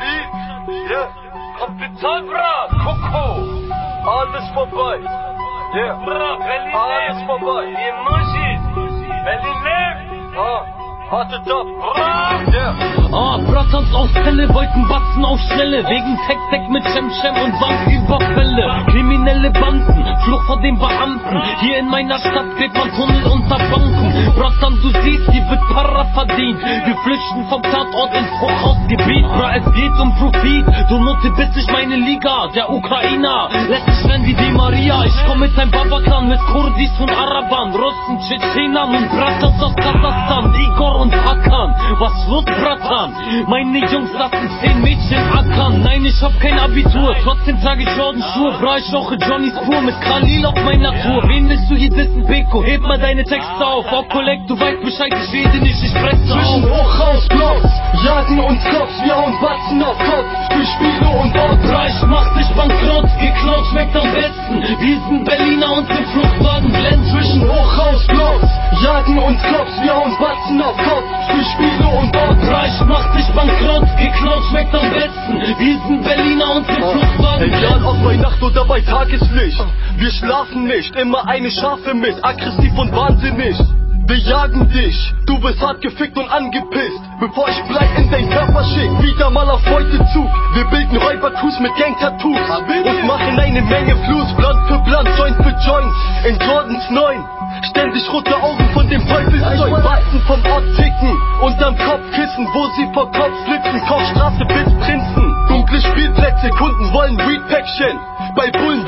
Yeah. Kommt Bezahl, bra. Koko. Alles vorbei. Yeah. Bra, Berlin Alles lebt. vorbei. Die Muschis. Berlin lebt. Ah. Wartet ab. Bra. Yeah. Ah, Bratters aus Pelle wollten batzen auf Schnelle Wegen Tech-Tech mit Cem-Cem und Kriminelle Banden, Flucht vor den Beamten. Hier in meiner Stadt gräbt man Tunnel unter Banken Brattern, du siehst, hier wird Para verdient. Wir flüchten vom Tatort ins Hochhausgebiet. Bra, es geht um Profit. Du Nutte, bist ich meine Liga Der Ukrainer, letztlich rennen wie die Maria. Ich komm mit einem Babaklan, mit Kurdis und Arabern. Russen, Tschetschenern und Bratters aus Kasachstan. Igor und Hakan, was los, Bratan? Meine Jungs lassen zehn Mädchen ich hab kein Abitur, trotzdem trage ich Jordan-Schuhe. Bra, ich rauche Johnnys pur mit Khalil auf meiner Tour. Wen willst du hier dissen, Beko? Heb mal deine Texte auf. Auch Collect, du weißt Bescheid, ich rede nicht, ich fresse Zwischen auf. Hochhaus, Blocks, jagen uns Cops, wir hauen Batzen auf Kopf, für Spiele und Ort. Bra, ich mach dich bankrott, geklaut schmeckt am besten. Wir sind Berliner und im Fluchtwagen blenden. Zwischen Hochhaus, Blocks, jagen uns Cops, wir hauen Batzen auf Kopf, für Spiele geklaut schmeckt am besten. Wir sind Berliner und im Fluchtwagen Egal blenden. ob bei Nacht oder bei Tageslicht, wir schlafen nicht, immer eine Schafe mit, aggressiv und wahnsinnig. Wir jagen dich, du bist hart gefickt und angepisst. Bevor ich Bleib in dein Körper schick, wieder mal auf Beutezug. Wir bilden Räubercrews mit Gang-Tattoos und machen eine Menge Fluss, Blunt für Blunt, Joint für Joint. In Jordans 9, ständig rote Augen von dem Teufelszeug. Batzen vom Ort ticken, unterm Kopfkissen, wo sie vor Kopf flitzen. Kochstraße bis Prinzen, dunkle Spielplätze, Kunden wollen Weed-Päckchen. Bei Bullen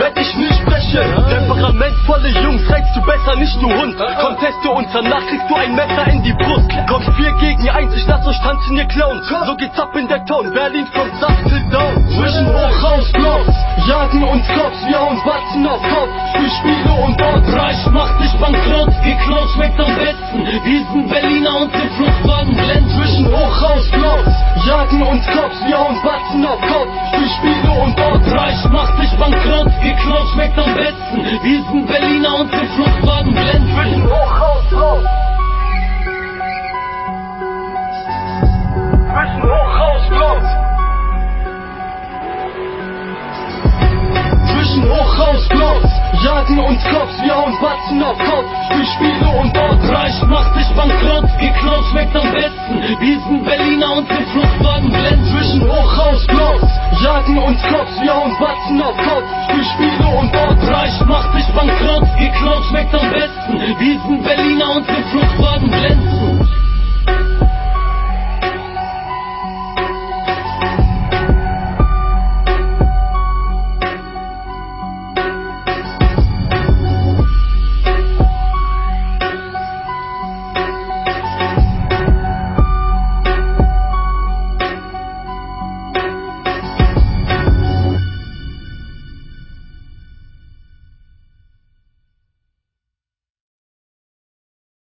Temperamentvolle Jungs reizt du besser, nicht du Hund. Conteste uns, danach kriegst du ein Messer in die Brust. Kommt vier gegen eins, ich lass euch tanzen, ihr Clowns. So geht's ab in der Town, Berlin Saft till down. Zwischen Hochhaus, Blocks, jagen uns Cops, wir hauen Batzen auf Kopf. Für Spiele und Ort. Bra, ich mach dich bankrott, geklaut schmeckt am besten. Sind Berliner und im Fluchtwagen blenden. Zwischen Hochhaus, Blocks, jagen uns Cops, bankrott, geklaut schmeckt am besten. Wir sind Berliner und im Fluchtwagen blenden. Zwischen Hochhaus, Blocks. Zwischen Hochhaus, Blocks. Zwischen Hochhaus, Blocks, jagen uns Cops, wir hauen Batzen auf Kopf. Für Spiele und Ort. Bra, ich mach dich bankrott, geklaut schmeckt am besten. Wir sind Berliner und im Fluchtwagen blenden.